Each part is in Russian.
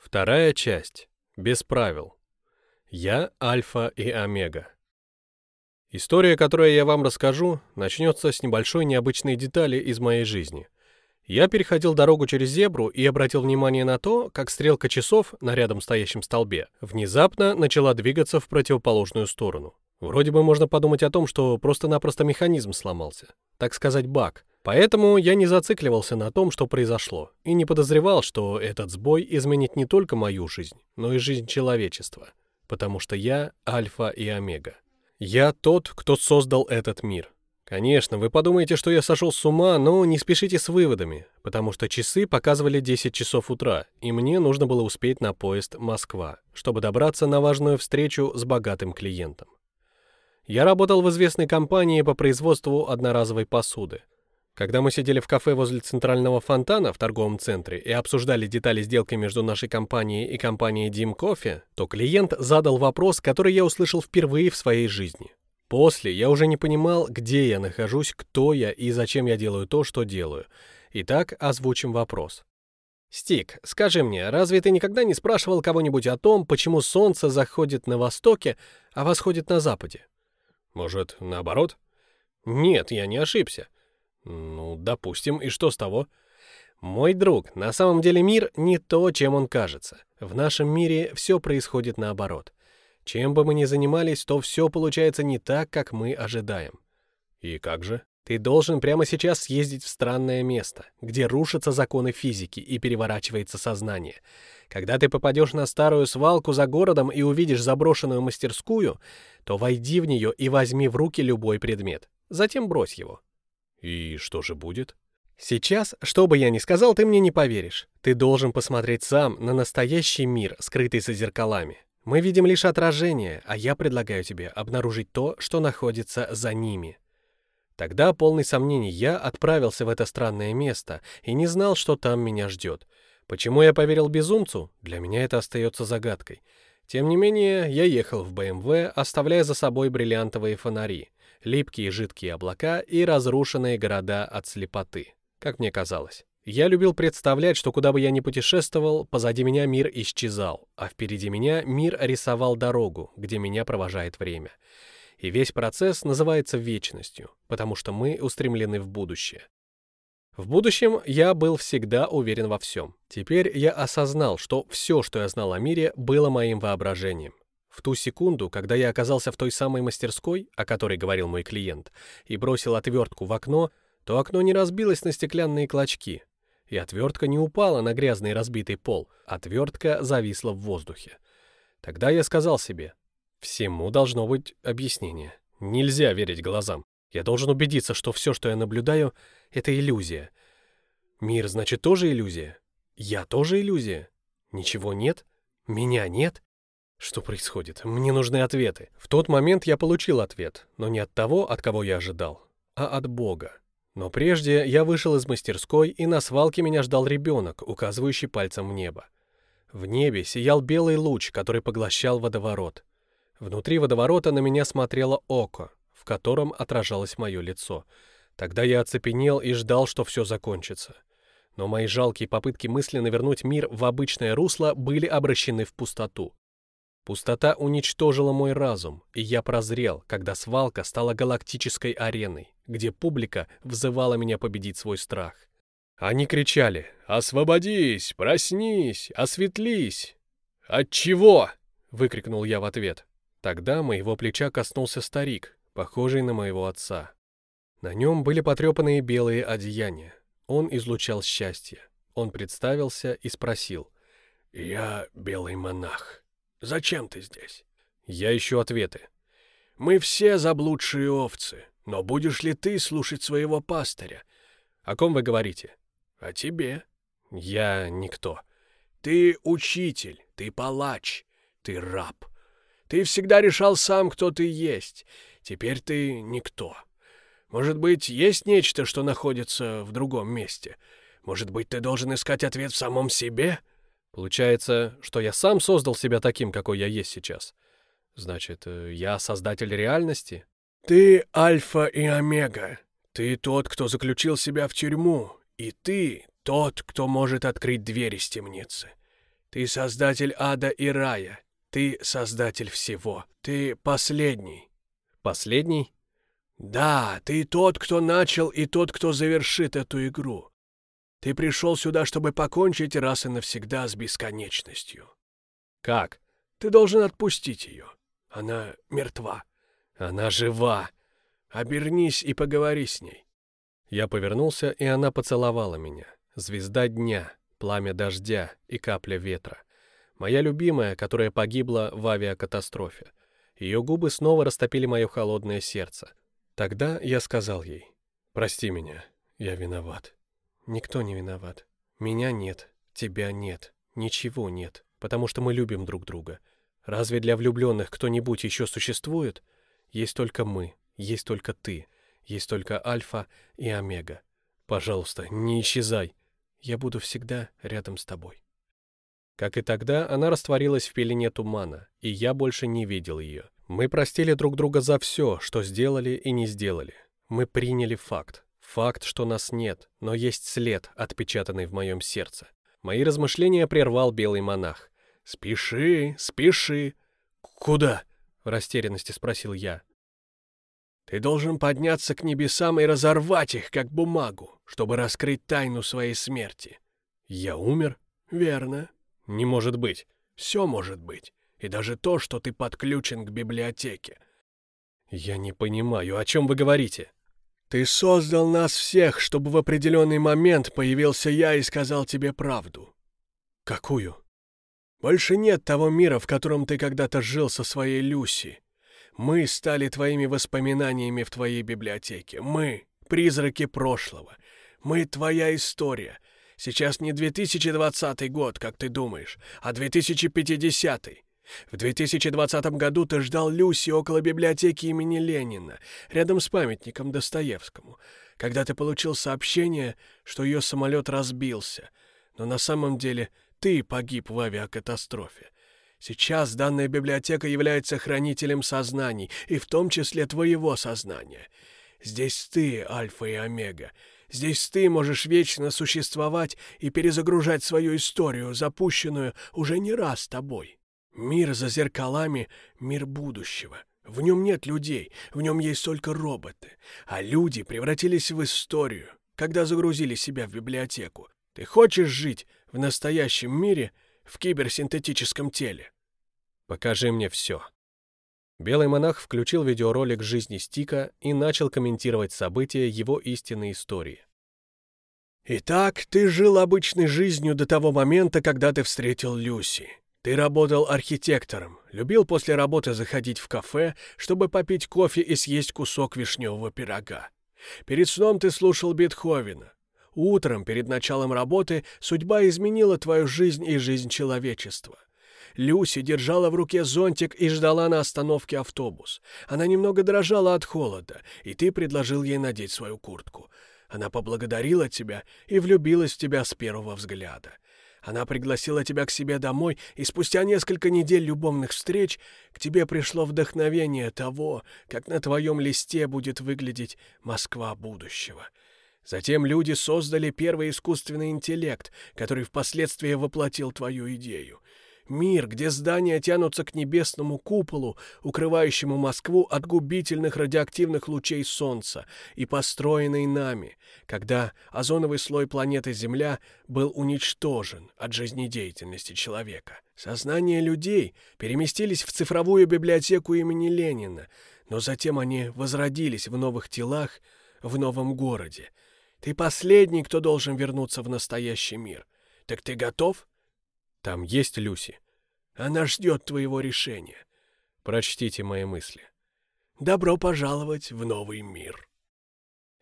Вторая часть. Без правил. Я Альфа и Омега. История, которую я вам расскажу, начнется с небольшой необычной детали из моей жизни. Я переходил дорогу через зебру и обратил внимание на то, как стрелка часов на рядом стоящем столбе внезапно начала двигаться в противоположную сторону. Вроде бы можно подумать о том, что просто-напросто механизм сломался. Так сказать, баг. Поэтому я не зацикливался на том, что произошло, и не подозревал, что этот сбой изменит не только мою жизнь, но и жизнь человечества. Потому что я альфа и омега. Я тот, кто создал этот мир. Конечно, вы подумаете, что я сошел с ума, но не спешите с выводами, потому что часы показывали 10 часов утра, и мне нужно было успеть на поезд Москва, чтобы добраться на важную встречу с богатым клиентом. Я работал в известной компании по производству одноразовой посуды. Когда мы сидели в кафе возле центрального фонтана в торговом центре и обсуждали детали сделки между нашей компанией и компанией Дим Кофе, то клиент задал вопрос, который я услышал впервые в своей жизни. После я уже не понимал, где я нахожусь, кто я и зачем я делаю то, что делаю. Итак, озвучим вопрос. «Стик, скажи мне, разве ты никогда не спрашивал кого-нибудь о том, почему солнце заходит на востоке, а восходит на западе?» Может, наоборот? Нет, я не ошибся. Ну, допустим, и что с того? Мой друг, на самом деле мир не то, чем он кажется. В нашем мире все происходит наоборот. Чем бы мы ни занимались, то все получается не так, как мы ожидаем. И как же? Ты должен прямо сейчас съездить в странное место, где рушатся законы физики и переворачивается сознание. Когда ты попадешь на старую свалку за городом и увидишь заброшенную мастерскую, то войди в нее и возьми в руки любой предмет. Затем брось его. И что же будет? Сейчас, что бы я ни сказал, ты мне не поверишь. Ты должен посмотреть сам на настоящий мир, скрытый за зеркалами. Мы видим лишь отражение, а я предлагаю тебе обнаружить то, что находится за ними. Тогда, полный сомнений, я отправился в это странное место и не знал, что там меня ждет. Почему я поверил безумцу? Для меня это остается загадкой. Тем не менее, я ехал в БМВ, оставляя за собой бриллиантовые фонари, липкие жидкие облака и разрушенные города от слепоты, как мне казалось. Я любил представлять, что куда бы я ни путешествовал, позади меня мир исчезал, а впереди меня мир рисовал дорогу, где меня провожает время. И весь процесс называется вечностью, потому что мы устремлены в будущее. В будущем я был всегда уверен во всем. Теперь я осознал, что все, что я знал о мире, было моим воображением. В ту секунду, когда я оказался в той самой мастерской, о которой говорил мой клиент, и бросил отвертку в окно, то окно не разбилось на стеклянные клочки, и отвертка не упала на грязный разбитый пол, отвертка зависла в воздухе. Тогда я сказал себе, всему должно быть объяснение. Нельзя верить глазам. Я должен убедиться, что все, что я наблюдаю, — это иллюзия. Мир, значит, тоже иллюзия? Я тоже иллюзия? Ничего нет? Меня нет? Что происходит? Мне нужны ответы. В тот момент я получил ответ, но не от того, от кого я ожидал, а от Бога. Но прежде я вышел из мастерской, и на свалке меня ждал ребенок, указывающий пальцем в небо. В небе сиял белый луч, который поглощал водоворот. Внутри водоворота на меня смотрело око, в котором отражалось мое лицо. Тогда я оцепенел и ждал, что все закончится. Но мои жалкие попытки мысленно вернуть мир в обычное русло были обращены в пустоту. Пустота уничтожила мой разум, и я прозрел, когда свалка стала галактической ареной, где публика взывала меня победить свой страх. Они кричали «Освободись! Проснись! Осветлись!» «От чего?» — выкрикнул я в ответ. Тогда моего плеча коснулся старик, похожий на моего отца. На нем были потрепанные белые одеяния. Он излучал счастье. Он представился и спросил. «Я белый монах. Зачем ты здесь?» Я ищу ответы. «Мы все заблудшие овцы, но будешь ли ты слушать своего пастыря?» «О ком вы говорите?» «О тебе». «Я никто». «Ты учитель, ты палач, ты раб. Ты всегда решал сам, кто ты есть. Теперь ты никто. Может быть, есть нечто, что находится в другом месте? Может быть, ты должен искать ответ в самом себе? Получается, что я сам создал себя таким, какой я есть сейчас. Значит, э, я создатель реальности? Ты альфа и омега. Ты тот, кто заключил себя в тюрьму. И ты тот, кто может открыть двери из темницы. Ты создатель ада и рая. Ты создатель всего. Ты последний. Последний? Да, ты тот, кто начал, и тот, кто завершит эту игру. Ты пришел сюда, чтобы покончить раз и навсегда с бесконечностью. Как? Ты должен отпустить ее. Она мертва. Она жива. Обернись и поговори с ней. Я повернулся, и она поцеловала меня. Звезда дня, пламя дождя и капля ветра. Моя любимая, которая погибла в авиакатастрофе. Ее губы снова растопили мое холодное сердце. Тогда я сказал ей, «Прости меня, я виноват». «Никто не виноват. Меня нет, тебя нет, ничего нет, потому что мы любим друг друга. Разве для влюбленных кто-нибудь еще существует? Есть только мы, есть только ты, есть только Альфа и Омега. Пожалуйста, не исчезай. Я буду всегда рядом с тобой». Как и тогда, она растворилась в пелене тумана, и я больше не видел ее. Мы простили друг друга за все, что сделали и не сделали. Мы приняли факт. Факт, что нас нет, но есть след, отпечатанный в моем сердце. Мои размышления прервал белый монах. «Спеши, спеши!» «Куда?» — в растерянности спросил я. «Ты должен подняться к небесам и разорвать их, как бумагу, чтобы раскрыть тайну своей смерти». «Я умер?» «Верно. Не может быть. Все может быть. И даже то, что ты подключен к библиотеке. Я не понимаю, о чем вы говорите. Ты создал нас всех, чтобы в определенный момент появился я и сказал тебе правду. Какую? Больше нет того мира, в котором ты когда-то жил со своей Люси. Мы стали твоими воспоминаниями в твоей библиотеке. Мы — призраки прошлого. Мы — твоя история — Сейчас не 2020 год, как ты думаешь, а 2050. В 2020 году ты ждал Люси около библиотеки имени Ленина, рядом с памятником Достоевскому, когда ты получил сообщение, что ее самолет разбился, но на самом деле ты погиб в авиакатастрофе. Сейчас данная библиотека является хранителем сознаний, и в том числе твоего сознания. Здесь ты, Альфа и Омега, Здесь ты можешь вечно существовать и перезагружать свою историю, запущенную уже не раз тобой. Мир за зеркалами — мир будущего. В нем нет людей, в нем есть только роботы. А люди превратились в историю, когда загрузили себя в библиотеку. Ты хочешь жить в настоящем мире в киберсинтетическом теле? Покажи мне все. Белый монах включил видеоролик жизни Стика и начал комментировать события его истинной истории. «Итак, ты жил обычной жизнью до того момента, когда ты встретил Люси. Ты работал архитектором, любил после работы заходить в кафе, чтобы попить кофе и съесть кусок вишневого пирога. Перед сном ты слушал Бетховена. Утром, перед началом работы, судьба изменила твою жизнь и жизнь человечества. Люси держала в руке зонтик и ждала на остановке автобус. Она немного дрожала от холода, и ты предложил ей надеть свою куртку. Она поблагодарила тебя и влюбилась в тебя с первого взгляда. Она пригласила тебя к себе домой, и спустя несколько недель любовных встреч к тебе пришло вдохновение того, как на твоем листе будет выглядеть Москва будущего. Затем люди создали первый искусственный интеллект, который впоследствии воплотил твою идею. Мир, где здания тянутся к небесному куполу, укрывающему Москву от губительных радиоактивных лучей Солнца, и построенный нами, когда озоновый слой планеты Земля был уничтожен от жизнедеятельности человека. Сознание людей переместились в цифровую библиотеку имени Ленина, но затем они возродились в новых телах в новом городе. Ты последний, кто должен вернуться в настоящий мир. Так ты готов? Там есть Люси. Она ждет твоего решения. Прочтите мои мысли. Добро пожаловать в новый мир.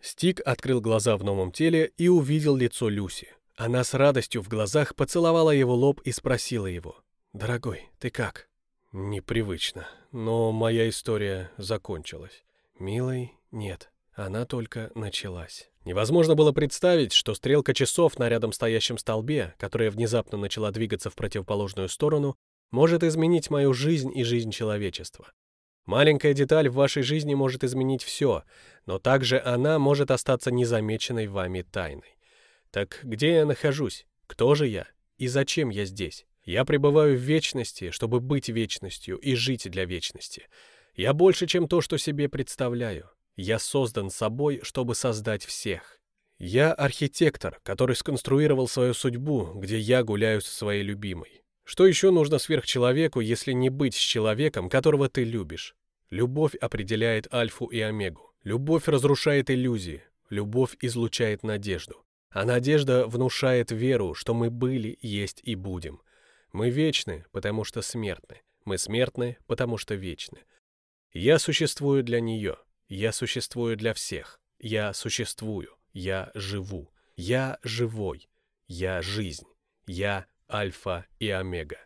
Стик открыл глаза в новом теле и увидел лицо Люси. Она с радостью в глазах поцеловала его лоб и спросила его. «Дорогой, ты как?» «Непривычно, но моя история закончилась». «Милый, нет, она только началась». Невозможно было представить, что стрелка часов на рядом стоящем столбе, которая внезапно начала двигаться в противоположную сторону, может изменить мою жизнь и жизнь человечества. Маленькая деталь в вашей жизни может изменить все, но также она может остаться незамеченной вами тайной. Так где я нахожусь? Кто же я? И зачем я здесь? Я пребываю в вечности, чтобы быть вечностью и жить для вечности. Я больше, чем то, что себе представляю. Я создан собой, чтобы создать всех. Я архитектор, который сконструировал свою судьбу, где я гуляю со своей любимой. Что еще нужно сверхчеловеку, если не быть с человеком, которого ты любишь? Любовь определяет альфу и омегу. Любовь разрушает иллюзии. Любовь излучает надежду. А надежда внушает веру, что мы были, есть и будем. Мы вечны, потому что смертны. Мы смертны, потому что вечны. Я существую для нее. Я существую для всех. Я существую. Я живу. Я живой. Я жизнь. Я альфа и омега.